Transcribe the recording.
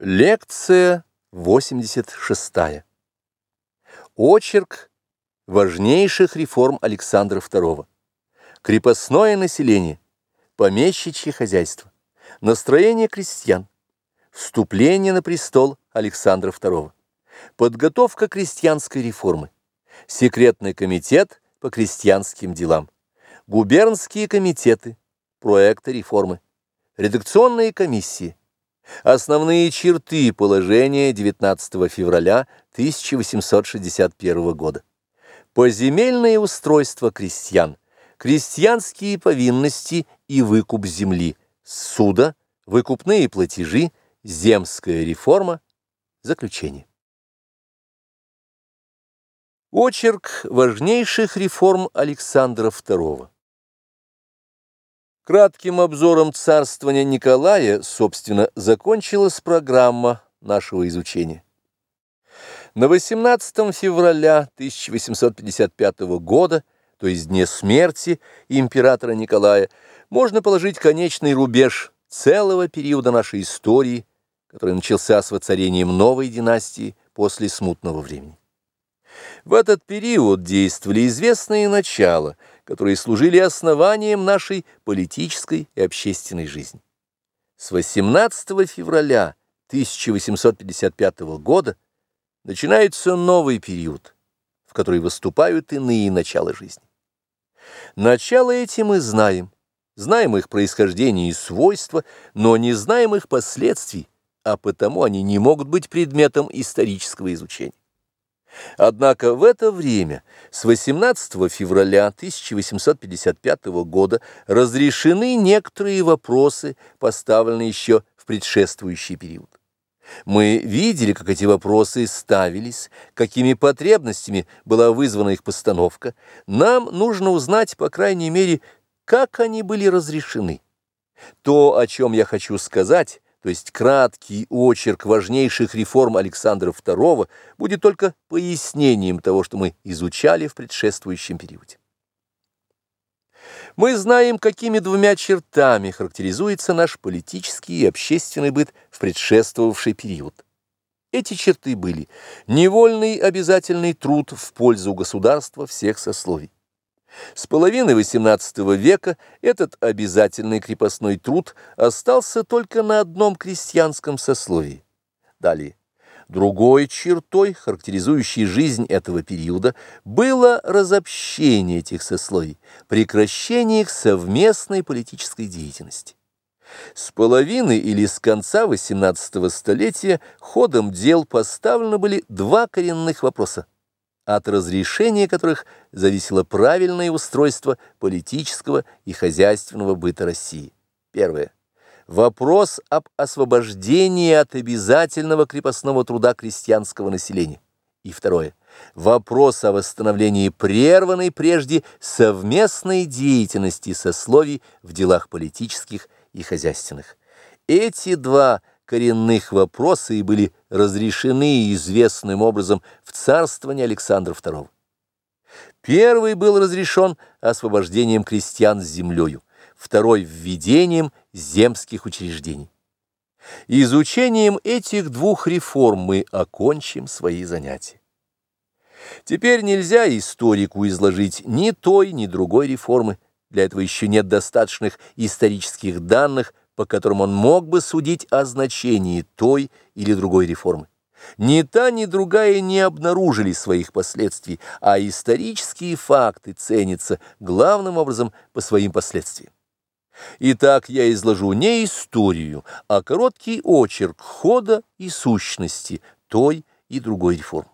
Лекция 86. Очерк важнейших реформ Александра II. Крепостное население, помещичье хозяйство, настроение крестьян, вступление на престол Александра II, подготовка крестьянской реформы, секретный комитет по крестьянским делам, губернские комитеты, проекты реформы, редакционные комиссии, Основные черты положения 19 февраля 1861 года. Поземельное устройство крестьян, крестьянские повинности и выкуп земли, суда, выкупные платежи, земская реформа, заключение. Очерк важнейших реформ Александра II. Кратким обзором царствования Николая, собственно, закончилась программа нашего изучения. На 18 февраля 1855 года, то есть дне смерти императора Николая, можно положить конечный рубеж целого периода нашей истории, который начался с воцарением новой династии после смутного времени. В этот период действовали известные начала – которые служили основанием нашей политической и общественной жизни. С 18 февраля 1855 года начинается новый период, в который выступают иные начала жизни. Начало эти мы знаем, знаем их происхождение и свойства, но не знаем их последствий, а потому они не могут быть предметом исторического изучения. Однако в это время, с 18 февраля 1855 года, разрешены некоторые вопросы, поставленные еще в предшествующий период. Мы видели, как эти вопросы ставились, какими потребностями была вызвана их постановка. Нам нужно узнать, по крайней мере, как они были разрешены. То, о чем я хочу сказать, то есть краткий очерк важнейших реформ Александра II, будет только пояснением того, что мы изучали в предшествующем периоде. Мы знаем, какими двумя чертами характеризуется наш политический и общественный быт в предшествовавший период. Эти черты были невольный обязательный труд в пользу государства всех сословий. С половины XVIII века этот обязательный крепостной труд остался только на одном крестьянском сословии. Далее. Другой чертой, характеризующей жизнь этого периода, было разобщение этих сословий, прекращение их совместной политической деятельности. С половины или с конца XVIII столетия ходом дел поставлены были два коренных вопроса от разрешения которых зависело правильное устройство политического и хозяйственного быта России. Первое. Вопрос об освобождении от обязательного крепостного труда крестьянского населения. И второе. Вопрос о восстановлении прерванной прежде совместной деятельности сословий в делах политических и хозяйственных. Эти два коренных вопроса и были разрешены известным образом в царствовании Александра II. Первый был разрешен освобождением крестьян с землею, второй – введением земских учреждений. Изучением этих двух реформ мы окончим свои занятия. Теперь нельзя историку изложить ни той, ни другой реформы, для этого еще нет достаточных исторических данных, по которым он мог бы судить о значении той или другой реформы. Ни та, ни другая не обнаружили своих последствий, а исторические факты ценятся главным образом по своим последствиям. Итак, я изложу не историю, а короткий очерк хода и сущности той и другой реформы.